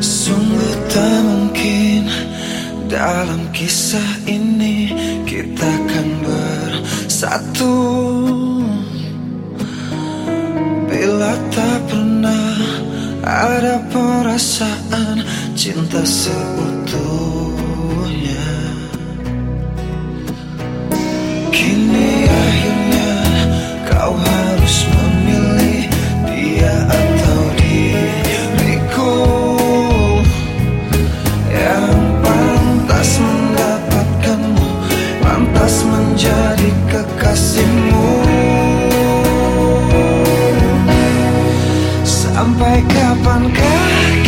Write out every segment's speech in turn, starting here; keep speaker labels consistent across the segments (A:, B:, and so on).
A: Sungguh tak mungkin dalam kisah ini kita akan bersatu. Bila tak pernah ada perasaan cinta seutuh. baik kapan kah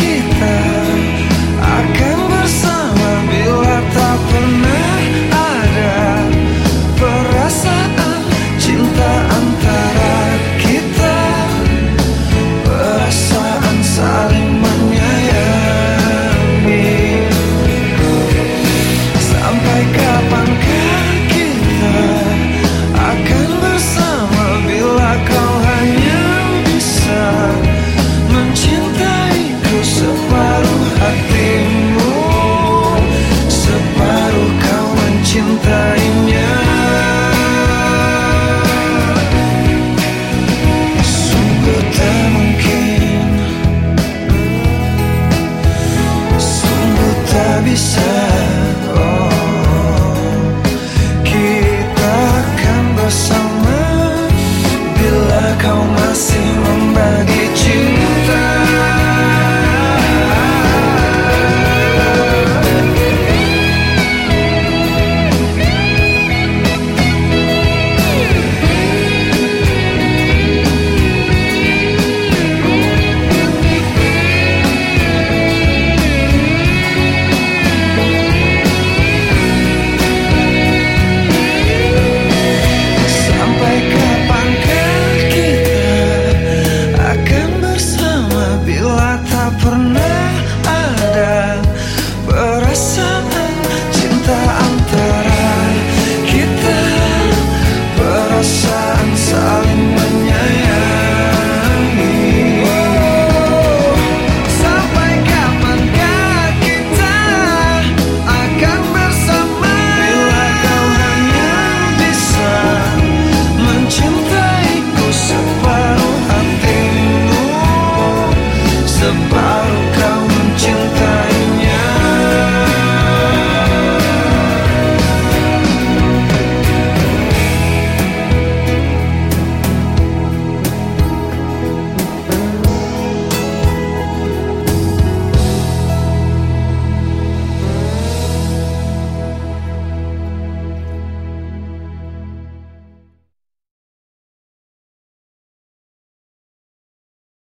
A: bisa oh, Kita kan bersama. Bila kau